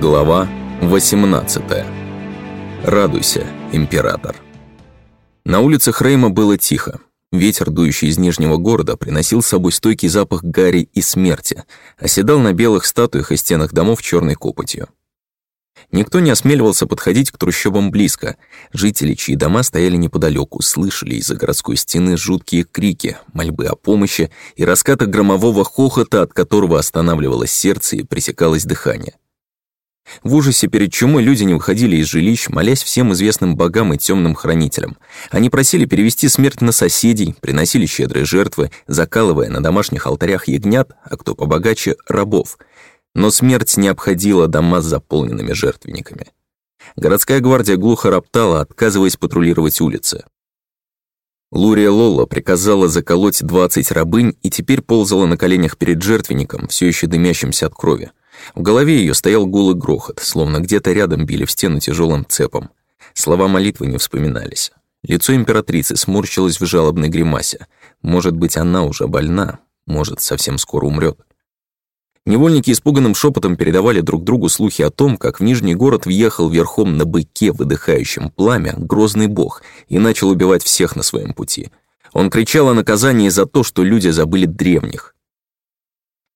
Глава 18. Радуйся, император. На улицах Рейма было тихо. Ветер, дующий из Нижнего города, приносил с собой стойкий запах гари и смерти, оседал на белых статуях и стенах домов черной копотью. Никто не осмеливался подходить к трущобам близко. Жители, чьи дома стояли неподалеку, слышали из-за городской стены жуткие крики, мольбы о помощи и раскаты громового хохота, от которого останавливалось сердце и пресекалось дыхание. В ужасе перед чумой люди не выходили из жилищ, молясь всем известным богам и темным хранителям. Они просили перевести смерть на соседей, приносили щедрые жертвы, закалывая на домашних алтарях ягнят, а кто побогаче — рабов. Но смерть не обходила дома с заполненными жертвенниками. Городская гвардия глухо роптала, отказываясь патрулировать улицы. Лурия Лолла приказала заколоть 20 рабынь и теперь ползала на коленях перед жертвенником, все еще дымящимся от крови. В голове ее стоял гул и грохот, словно где-то рядом били в стену тяжелым цепом. Слова молитвы не вспоминались. Лицо императрицы сморщилось в жалобной гримасе. Может быть, она уже больна, может, совсем скоро умрет. Невольники испуганным шепотом передавали друг другу слухи о том, как в Нижний город въехал верхом на быке, выдыхающем пламя, грозный бог и начал убивать всех на своем пути. Он кричал о наказании за то, что люди забыли древних.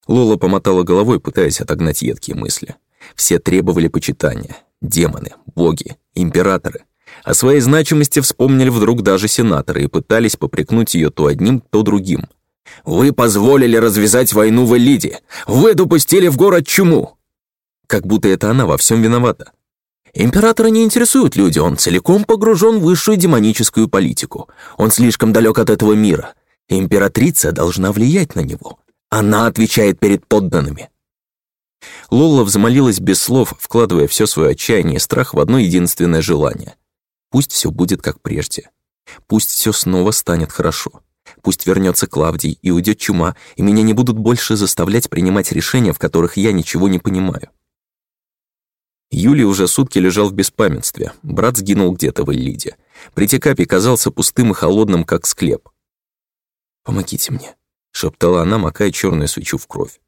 Лола помотала головой, пытаясь отогнать едкие мысли. Все требовали почитания. Демоны, боги, императоры. О своей значимости вспомнили вдруг даже сенаторы и пытались попрекнуть ее то одним, то другим. «Вы позволили развязать войну в Элиде! Вы допустили в город чуму!» Как будто это она во всем виновата. Императора не интересуют люди, он целиком погружен в высшую демоническую политику. Он слишком далек от этого мира. Императрица должна влиять на него. Она отвечает перед подданными. Лола взмолилась без слов, вкладывая все свое отчаяние и страх в одно единственное желание. Пусть все будет как прежде. Пусть все снова станет хорошо. Пусть вернется Клавдий и уйдет чума, и меня не будут больше заставлять принимать решения, в которых я ничего не понимаю. Юлий уже сутки лежал в беспамятстве. Брат сгинул где-то в Эллиде. Притекапий казался пустым и холодным, как склеп. «Помогите мне», шептала она, макая черную свечу в кровь.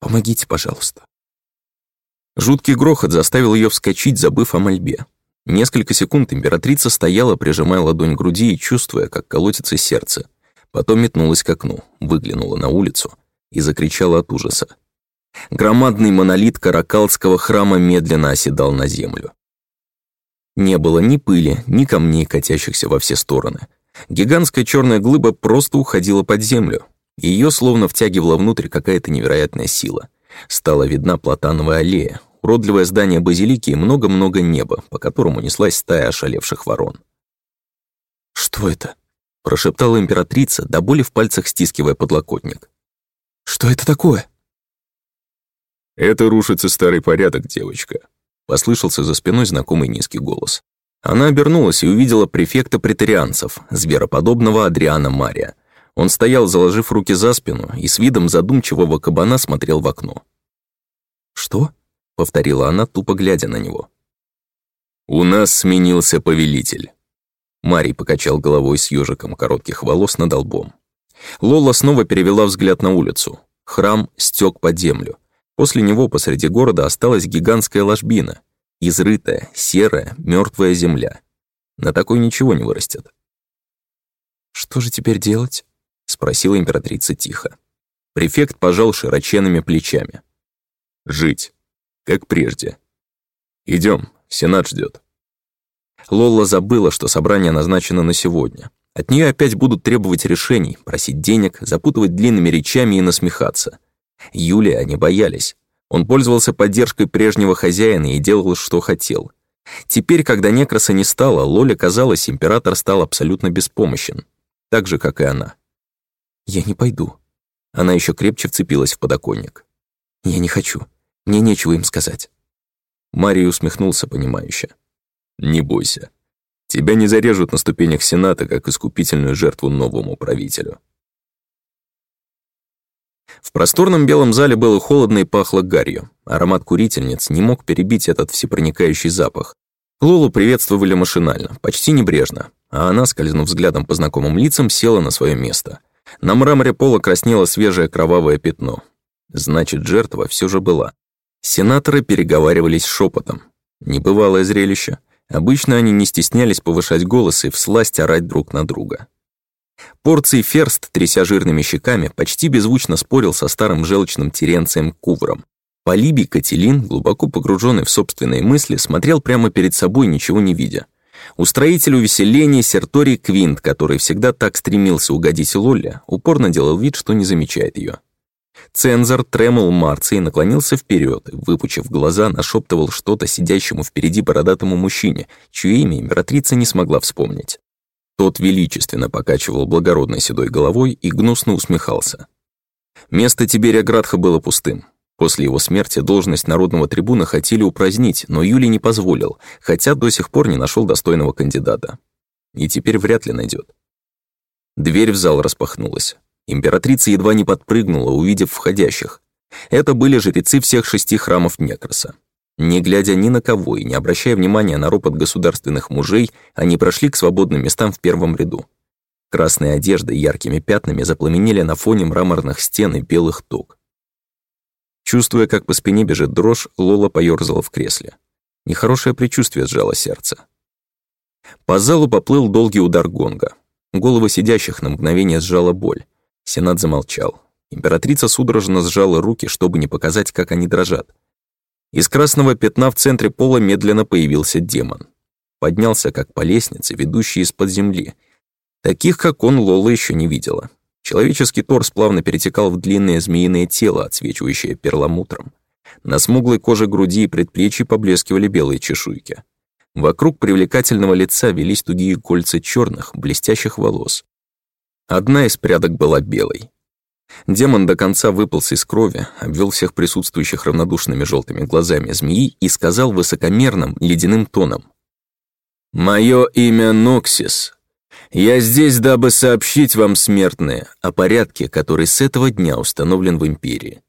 «Помогите, пожалуйста». Жуткий грохот заставил ее вскочить, забыв о мольбе. Несколько секунд императрица стояла, прижимая ладонь к груди и чувствуя, как колотится сердце. Потом метнулась к окну, выглянула на улицу и закричала от ужаса. Громадный монолит Каракалского храма медленно оседал на землю. Не было ни пыли, ни камней, катящихся во все стороны. Гигантская черная глыба просто уходила под землю, ее словно втягивала внутрь какая-то невероятная сила. Стала видна платановая аллея, уродливое здание базилики и много-много неба, по которому неслась стая ошалевших ворон. «Что это?» – прошептала императрица, до боли в пальцах стискивая подлокотник. «Что это такое?» «Это рушится старый порядок, девочка», — послышался за спиной знакомый низкий голос. Она обернулась и увидела префекта претарианцев, звероподобного Адриана Мария, он стоял, заложив руки за спину, и с видом задумчивого кабана смотрел в окно. «Что?» — повторила она, тупо глядя на него. «У нас сменился повелитель». Марий покачал головой с ежиком коротких волос над лбом. Лола снова перевела взгляд на улицу. Храм стек под землю. После него посреди города осталась гигантская ложбина. Изрытая, серая, мертвая земля. На такой ничего не вырастет. «Что же теперь делать?» — спросила императрица тихо. Префект пожал широченными плечами. «Жить. Как прежде. Идем, Сенат ждет. Лола забыла, что собрание назначено на сегодня. От нее опять будут требовать решений, просить денег, запутывать длинными речами и насмехаться. Юлия они боялись. Он пользовался поддержкой прежнего хозяина и делал, что хотел. Теперь, когда Некраса не стало, Лоле казалось, император стал абсолютно беспомощен. Так же, как и она. «Я не пойду». Она еще крепче вцепилась в подоконник. «Я не хочу. Мне нечего им сказать». Марий усмехнулся понимающе. «Не бойся. Тебя не зарежут на ступенях Сената, как искупительную жертву новому правителю». В просторном белом зале было холодно и пахло гарью. Аромат курительниц не мог перебить этот всепроникающий запах. Лолу приветствовали машинально, почти небрежно, а она, скользнув взглядом по знакомым лицам, села на свое место — на мраморе пола краснело свежее кровавое пятно. Значит, жертва все же была. Сенаторы переговаривались шепотом. Небывалое зрелище. Обычно они не стеснялись повышать голос и всласть орать друг на друга. Порций Ферст, тряся жирными щеками, почти беззвучно спорил со старым желчным Теренцием Кувром. Полибий Кателин, глубоко погруженный в собственные мысли, смотрел прямо перед собой, ничего не видя. Устроитель увеселения Серторий Квинт, который всегда так стремился угодить Лолле, упорно делал вид, что не замечает ее. Цензор Тремол Марций наклонился вперед выпучив глаза, нашептывал что-то сидящему впереди бородатому мужчине, чье имя императрица не смогла вспомнить. Тот величественно покачивал благородной седой головой и гнусно усмехался. Место Тиберия Градха было пустым. После его смерти должность народного трибуна хотели упразднить, но Юлий не позволил, хотя до сих пор не нашел достойного кандидата. И теперь вряд ли найдет. Дверь в зал распахнулась. Императрица едва не подпрыгнула, увидев входящих. Это были жрецы всех шести храмов Некроса. Не глядя ни на кого и не обращая внимания на ропот государственных мужей, они прошли к свободным местам в первом ряду. Красные одежды яркими пятнами запламенели на фоне мраморных стен и белых ток. Чувствуя, как по спине бежит дрожь, Лола поёрзала в кресле. Нехорошее предчувствие сжало сердце. По залу поплыл долгий удар гонга. Головы сидящих на мгновение сжала боль. Сенат замолчал. Императрица судорожно сжала руки, чтобы не показать, как они дрожат. Из красного пятна в центре пола медленно появился демон. Поднялся, как по лестнице, ведущей из-под земли. Таких, как он, Лола еще не видела. Человеческий торс плавно перетекал в длинное змеиное тело, отсвечивающее перламутром. На смуглой коже груди и предплечья поблескивали белые чешуйки. Вокруг привлекательного лица велись тугие кольца черных, блестящих волос. Одна из прядок была белой. Демон до конца выполз из крови, обвел всех присутствующих равнодушными желтыми глазами змеи и сказал высокомерным, ледяным тоном. «Мое имя Ноксис, я здесь, дабы сообщить вам, смертные, о порядке, который с этого дня установлен в Империи.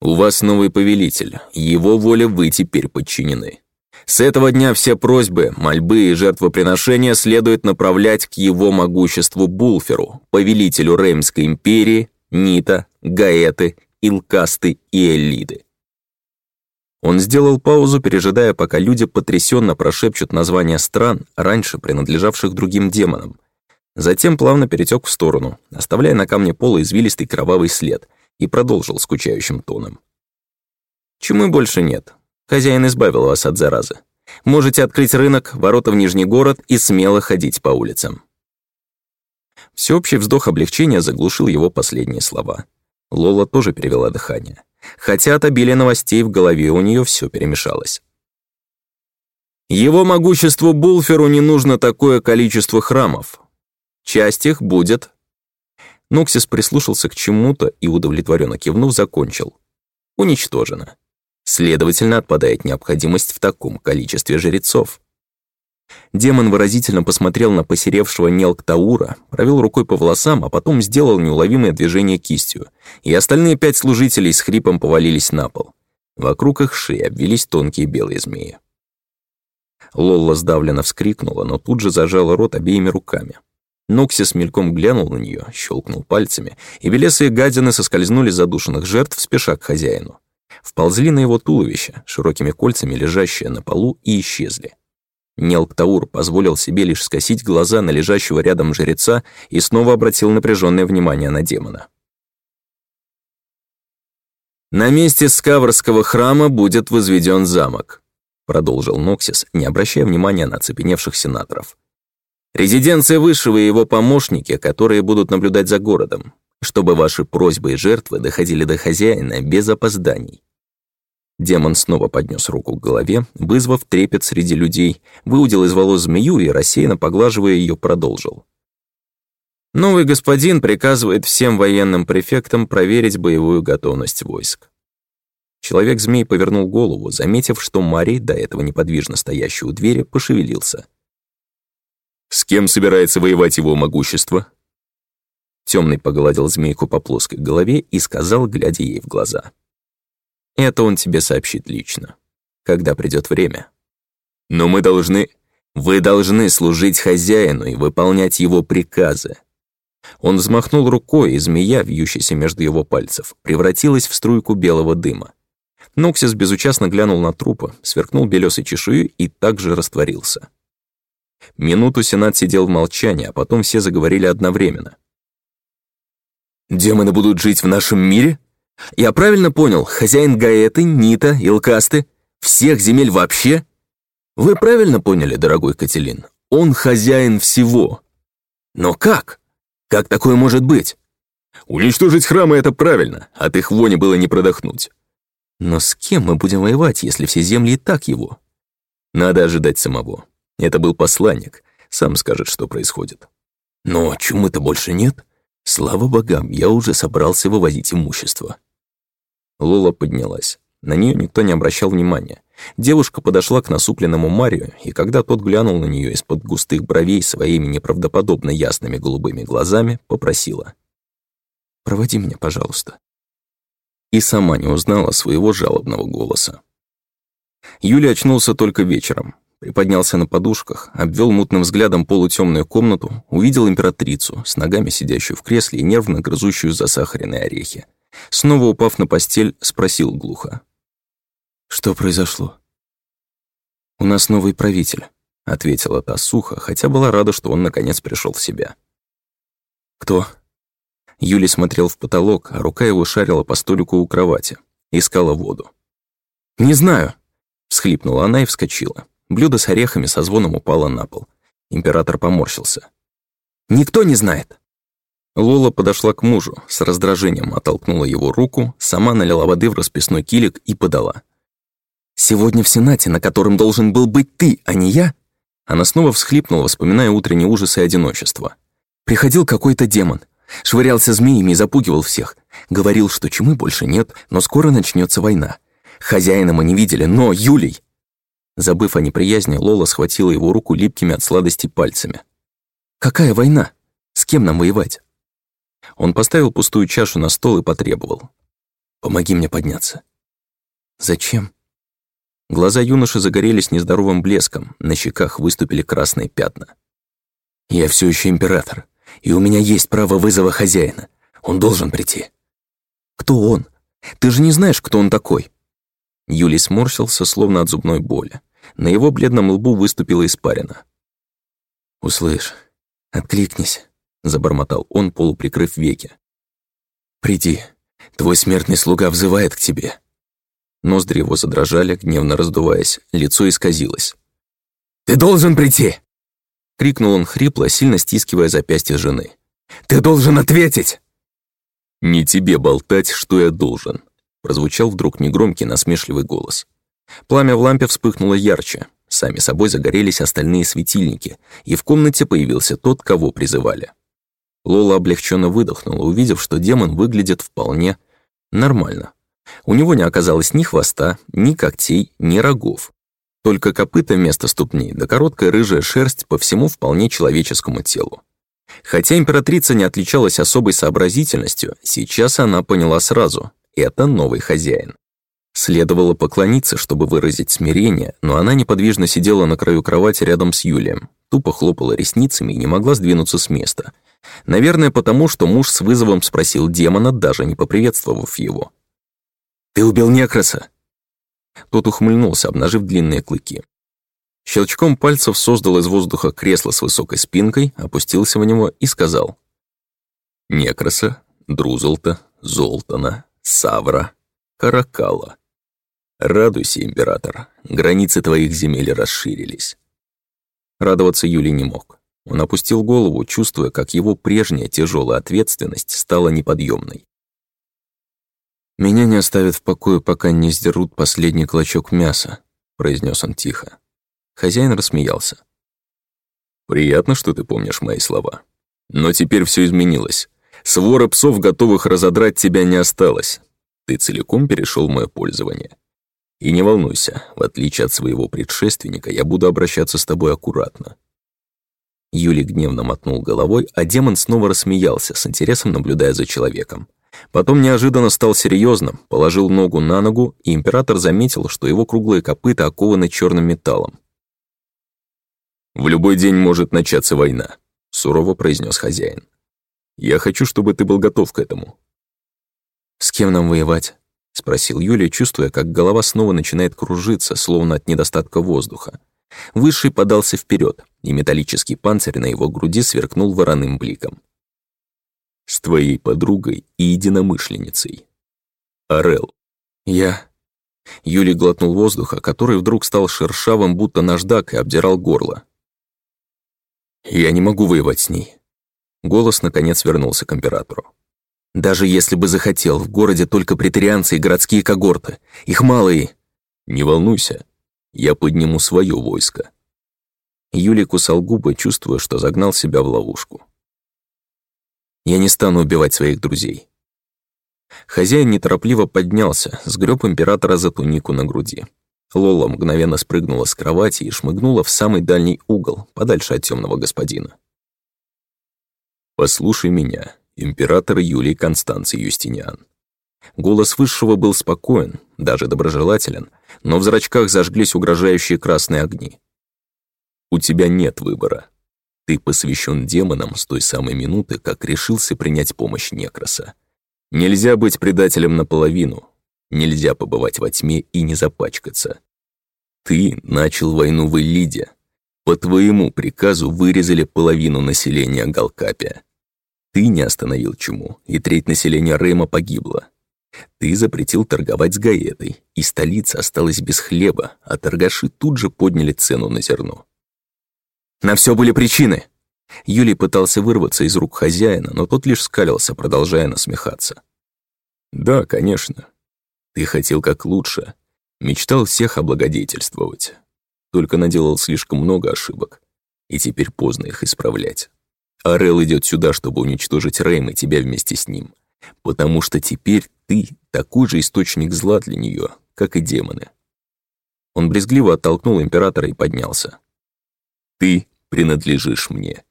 У вас новый повелитель, его воле вы теперь подчинены. С этого дня все просьбы, мольбы и жертвоприношения следует направлять к его могуществу Булферу, повелителю Реймской империи, Нита, Гаэты, Илкасты и Эллиды. Он сделал паузу, пережидая, пока люди потрясенно прошепчут названия стран, раньше принадлежавших другим демонам, Затем плавно перетек в сторону, оставляя на камне пола извилистый кровавый след, и продолжил скучающим тоном. «Чумы больше нет. Хозяин избавил вас от заразы. Можете открыть рынок, ворота в Нижний город и смело ходить по улицам». Всеобщий вздох облегчения заглушил его последние слова. Лола тоже перевела дыхание. Хотя от обилия новостей в голове у нее все перемешалось. Его могуществу Булферу не нужно такое количество храмов, Часть их будет...» Ноксис прислушался к чему-то и, удовлетворенно кивнув, закончил. «Уничтожено. Следовательно, отпадает необходимость в таком количестве жрецов». Демон выразительно посмотрел на посеревшего Нелктаура, провел рукой по волосам, а потом сделал неуловимое движение кистью, и остальные пять служителей с хрипом повалились на пол. Вокруг их шеи обвелись тонкие белые змеи. Лолла сдавленно вскрикнула, но тут же зажала рот обеими руками. Ноксис мельком глянул на нее, щелкнул пальцами, и белесые гадины соскользнули задушенных жертв, спеша к хозяину. Вползли на его туловище, широкими кольцами лежащие на полу, и исчезли. Нелктаур позволил себе лишь скосить глаза на лежащего рядом жреца и снова обратил напряженное внимание на демона. «На месте Скаврского храма будет возведен замок», продолжил Ноксис, не обращая внимания на оцепеневших сенаторов. Резиденция Высшего и его помощники, которые будут наблюдать за городом, чтобы ваши просьбы и жертвы доходили до хозяина без опозданий. Демон снова поднес руку к голове, вызвав трепет среди людей, выудил из волос змею и, рассеянно поглаживая ее, продолжил. Новый господин приказывает всем военным префектам проверить боевую готовность войск. Человек-змей повернул голову, заметив, что Мари, до этого неподвижно стоящий у двери, пошевелился. С кем собирается воевать его могущество? Темный погладил змейку по плоской голове и сказал, глядя ей в глаза. Это он тебе сообщит лично, когда придет время. Но мы должны... Вы должны служить хозяину и выполнять его приказы. Он взмахнул рукой, и змея, вьющаяся между его пальцев, превратилась в струйку белого дыма. Ноксис безучастно глянул на трупа, сверкнул белесой чешую и также растворился. Минуту Сенат сидел в молчании, а потом все заговорили одновременно. «Демоны будут жить в нашем мире? Я правильно понял, хозяин Гаэты, Нита, Илкасты, всех земель вообще? Вы правильно поняли, дорогой Кателин? Он хозяин всего. Но как? Как такое может быть? Уничтожить храмы — это правильно, от их вони было не продохнуть. Но с кем мы будем воевать, если все земли и так его? Надо ожидать самого. Это был посланник, сам скажет, что происходит. Но чумы-то больше нет. Слава богам, я уже собрался вывозить имущество. Лола поднялась. На нее никто не обращал внимания. Девушка подошла к насупленному Марию, и когда тот глянул на нее из-под густых бровей своими неправдоподобно ясными голубыми глазами, попросила. «Проводи меня, пожалуйста». И сама не узнала своего жалобного голоса. Юля очнулся только вечером. Приподнялся на подушках, обвел мутным взглядом полутемную комнату, увидел императрицу, с ногами сидящую в кресле и нервно грызущую засахаренные орехи. Снова упав на постель, спросил глухо. «Что произошло?» «У нас новый правитель», — ответила та сухо, хотя была рада, что он наконец пришел в себя. «Кто?» Юлий смотрел в потолок, а рука его шарила по столику у кровати. Искала воду. «Не знаю», — всхлипнула она и вскочила. Блюдо с орехами со звоном упало на пол. Император поморщился. «Никто не знает!» Лола подошла к мужу, с раздражением оттолкнула его руку, сама налила воды в расписной килик и подала. «Сегодня в Сенате, на котором должен был быть ты, а не я...» Она снова всхлипнула, вспоминая утренние ужасы и одиночество. «Приходил какой-то демон, швырялся змеями и запугивал всех. Говорил, что чумы больше нет, но скоро начнется война. Хозяина мы не видели, но Юлий...» Забыв о неприязни, Лола схватила его руку липкими от сладости пальцами. «Какая война? С кем нам воевать?» Он поставил пустую чашу на стол и потребовал. «Помоги мне подняться». «Зачем?» Глаза юноши загорелись нездоровым блеском, на щеках выступили красные пятна. «Я все еще император, и у меня есть право вызова хозяина. Он должен прийти». «Кто он? Ты же не знаешь, кто он такой?» Юлий сморщился, словно от зубной боли. На его бледном лбу выступила испарина. «Услышь, откликнись», — забормотал он, полуприкрыв веки. «Приди, твой смертный слуга взывает к тебе». Ноздри его задрожали, гневно раздуваясь, лицо исказилось. «Ты должен прийти!» — крикнул он хрипло, сильно стискивая запястье жены. «Ты должен ответить!» «Не тебе болтать, что я должен», — прозвучал вдруг негромкий насмешливый голос. Пламя в лампе вспыхнуло ярче, сами собой загорелись остальные светильники, и в комнате появился тот, кого призывали. Лола облегченно выдохнула, увидев, что демон выглядит вполне нормально. У него не оказалось ни хвоста, ни когтей, ни рогов. Только копыта вместо ступней, да короткая рыжая шерсть по всему вполне человеческому телу. Хотя императрица не отличалась особой сообразительностью, сейчас она поняла сразу — это новый хозяин. Следовало поклониться, чтобы выразить смирение, но она неподвижно сидела на краю кровати рядом с Юлием, тупо хлопала ресницами и не могла сдвинуться с места. Наверное, потому что муж с вызовом спросил демона, даже не поприветствовав его. «Ты убил Некраса!» Тот ухмыльнулся, обнажив длинные клыки. Щелчком пальцев создал из воздуха кресло с высокой спинкой, опустился в него и сказал. «Некраса, Друзелта, Золтана, Савра, Каракала. Радуйся, император, границы твоих земель расширились. Радоваться Юлий не мог. Он опустил голову, чувствуя, как его прежняя тяжелая ответственность стала неподъемной. «Меня не оставят в покое, пока не сдерут последний клочок мяса», произнес он тихо. Хозяин рассмеялся. «Приятно, что ты помнишь мои слова. Но теперь все изменилось. Свора псов, готовых разодрать тебя, не осталось. Ты целиком перешел в мое пользование. И не волнуйся, в отличие от своего предшественника, я буду обращаться с тобой аккуратно». Юлий гневно мотнул головой, а демон снова рассмеялся, с интересом наблюдая за человеком. Потом неожиданно стал серьезным, положил ногу на ногу, и император заметил, что его круглые копыта окованы черным металлом. «В любой день может начаться война», — сурово произнес хозяин. «Я хочу, чтобы ты был готов к этому». «С кем нам воевать?» — спросил Юлия, чувствуя, как голова снова начинает кружиться, словно от недостатка воздуха. Высший подался вперед, и металлический панцирь на его груди сверкнул вороным бликом. «С твоей подругой и единомышленницей. Орел». «Я...» Юлий глотнул воздуха, который вдруг стал шершавым, будто наждак, и обдирал горло. «Я не могу воевать с ней». Голос, наконец, вернулся к императору. «Даже если бы захотел, в городе только претарианцы и городские когорты. Их мало и...» «Не волнуйся, я подниму свое войско». Юлий кусал губы, чувствуя, что загнал себя в ловушку. «Я не стану убивать своих друзей. Хозяин неторопливо поднялся, сгреб императора за тунику на груди. Лола мгновенно спрыгнула с кровати и шмыгнула в самый дальний угол, подальше от темного господина. «Послушай меня, император Юлий Констанций Юстиниан». Голос высшего был спокоен, даже доброжелателен, но в зрачках зажглись угрожающие красные огни. «У тебя нет выбора. Ты посвящен демонам с той самой минуты, как решился принять помощь Некроса. Нельзя быть предателем наполовину. Нельзя побывать во тьме и не запачкаться. Ты начал войну в Элиде. По твоему приказу вырезали половину населения Галкапия. Ты не остановил чуму, и треть населения Рейма погибла. Ты запретил торговать с Гаэтой, и столица осталась без хлеба, а торгаши тут же подняли цену на зерно. На все были причины. Юлий пытался вырваться из рук хозяина, но тот лишь скалился, продолжая насмехаться. «Да, конечно. Ты хотел как лучше. Мечтал всех облагодетельствовать. Только наделал слишком много ошибок. И теперь поздно их исправлять. Орел идет сюда, чтобы уничтожить Рэйм и тебя вместе с ним. Потому что теперь ты такой же источник зла для нее, как и демоны». Он брезгливо оттолкнул императора и поднялся. «Ты принадлежишь мне.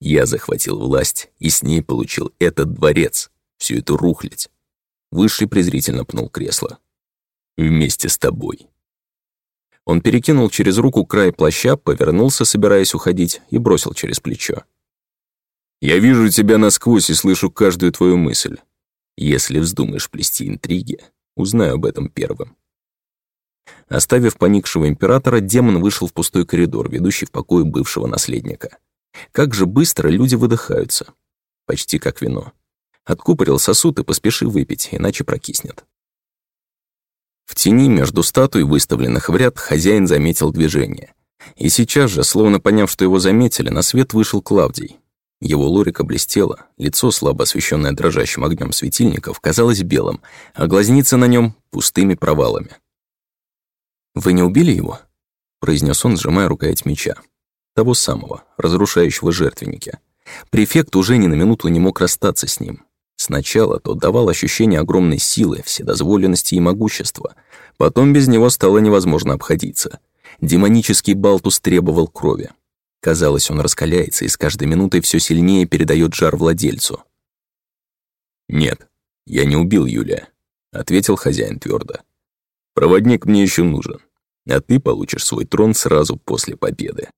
Я захватил власть и с ней получил этот дворец, всю эту рухлядь. Высший презрительно пнул кресло. Вместе с тобой. Он перекинул через руку край плаща, повернулся, собираясь уходить, и бросил через плечо. «Я вижу тебя насквозь и слышу каждую твою мысль. Если вздумаешь плести интриги, узнаю об этом первым». Оставив поникшего императора, демон вышел в пустой коридор, ведущий в покой бывшего наследника. Как же быстро люди выдыхаются. Почти как вино. Откупорил сосуд и поспеши выпить, иначе прокиснет. В тени между статуй, выставленных в ряд, хозяин заметил движение. И сейчас же, словно поняв, что его заметили, на свет вышел Клавдий. Его лорика блестела, лицо, слабо освещенное дрожащим огнем светильников, казалось белым, а глазницы на нем пустыми провалами. «Вы не убили его?» — произнес он, сжимая рукоять меча. Того самого, разрушающего жертвенники. Префект уже ни на минуту не мог расстаться с ним. Сначала тот давал ощущение огромной силы, вседозволенности и могущества. Потом без него стало невозможно обходиться. Демонический Балтус требовал крови. Казалось, он раскаляется и с каждой минутой все сильнее передает жар владельцу. «Нет, я не убил Юлия», — ответил хозяин твердо. «Проводник мне еще нужен, а ты получишь свой трон сразу после победы».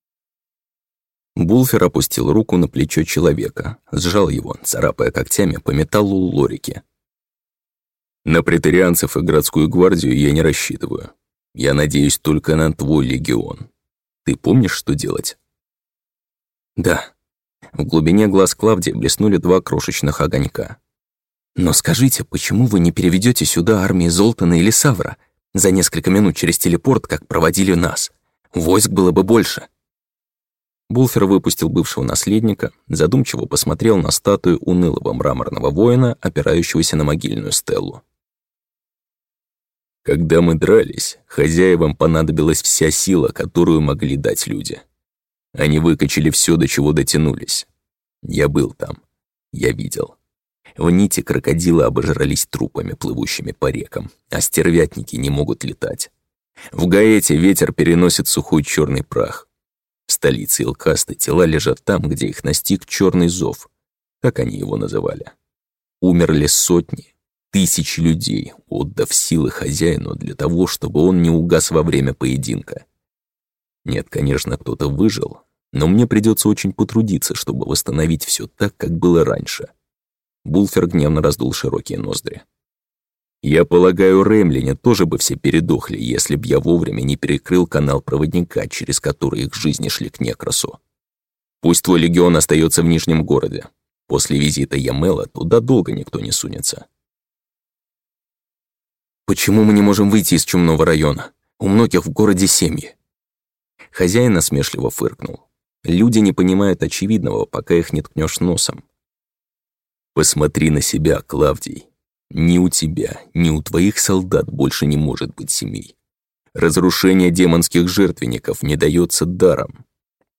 Булфер опустил руку на плечо человека, сжал его, царапая когтями по металлу лорики. «На претарианцев и городскую гвардию я не рассчитываю. Я надеюсь только на твой легион. Ты помнишь, что делать?» «Да». В глубине глаз Клавдии блеснули два крошечных огонька. «Но скажите, почему вы не переведете сюда армии Золтана или Савра за несколько минут через телепорт, как проводили нас? Войск было бы больше». Булфер выпустил бывшего наследника, задумчиво посмотрел на статую унылого мраморного воина, опирающегося на могильную стелу. Когда мы дрались, хозяевам понадобилась вся сила, которую могли дать люди. Они выкачали все, до чего дотянулись. Я был там. Я видел. В нити крокодилы обожрались трупами, плывущими по рекам, а стервятники не могут летать. В Гаэте ветер переносит сухой черный прах. В столице Илкасты тела лежат там, где их настиг черный зов. Так они его называли. Умерли сотни, тысячи людей, отдав силы хозяину для того, чтобы он не угас во время поединка. Нет, конечно, кто-то выжил, но мне придется очень потрудиться, чтобы восстановить все так, как было раньше. Булфер гневно раздул широкие ноздри. Я полагаю, Ремлине тоже бы все передохли, если б я вовремя не перекрыл канал проводника, через который их жизни шли к Некросу. Пусть твой легион остается в Нижнем городе. После визита Ямела туда долго никто не сунется. Почему мы не можем выйти из чумного района? У многих в городе семьи. Хозяин насмешливо фыркнул. Люди не понимают очевидного, пока их не ткнешь носом. Посмотри на себя, Клавдий. Ни у тебя, ни у твоих солдат больше не может быть семей. Разрушение демонских жертвенников не дается даром.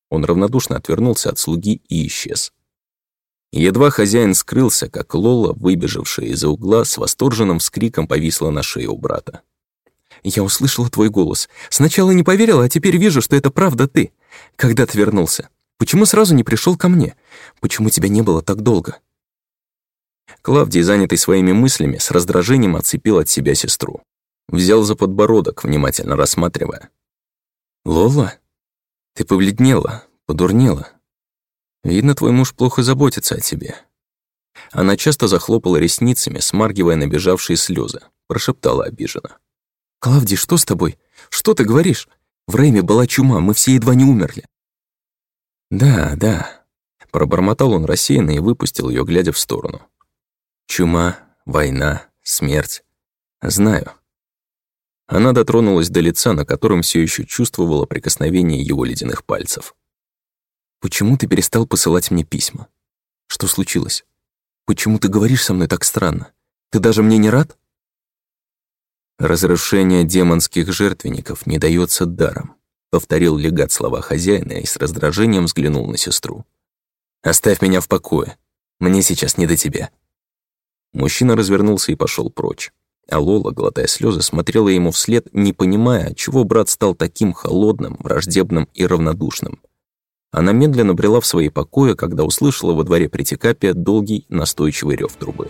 Он равнодушно отвернулся от слуги и исчез. Едва хозяин скрылся, как Лола, выбежавшая из-за угла, с восторженным вскриком повисла на шее у брата. «Я услышала твой голос. Сначала не поверила, а теперь вижу, что это правда ты. Когда ты вернулся? Почему сразу не пришел ко мне? Почему тебя не было так долго?» Клавдий, занятый своими мыслями, с раздражением отцепил от себя сестру. Взял за подбородок, внимательно рассматривая. «Лола, ты побледнела, подурнела. Видно, твой муж плохо заботится о тебе». Она часто захлопала ресницами, смаргивая набежавшие слезы, прошептала обиженно. «Клавдий, что с тобой? Что ты говоришь? В Рейме была чума, мы все едва не умерли». «Да, да», — пробормотал он рассеянно и выпустил ее, глядя в сторону. Чума, война, смерть. Знаю. Она дотронулась до лица, на котором все еще чувствовала прикосновение его ледяных пальцев. «Почему ты перестал посылать мне письма? Что случилось? Почему ты говоришь со мной так странно? Ты даже мне не рад?» «Разрушение демонских жертвенников не дается даром», повторил легат слова хозяина и с раздражением взглянул на сестру. «Оставь меня в покое. Мне сейчас не до тебя». Мужчина развернулся и пошел прочь. А Лола, глотая слезы, смотрела ему вслед, не понимая, чего брат стал таким холодным, враждебным и равнодушным. Она медленно брела в свои покои, когда услышала во дворе притекапия долгий настойчивый рев трубы.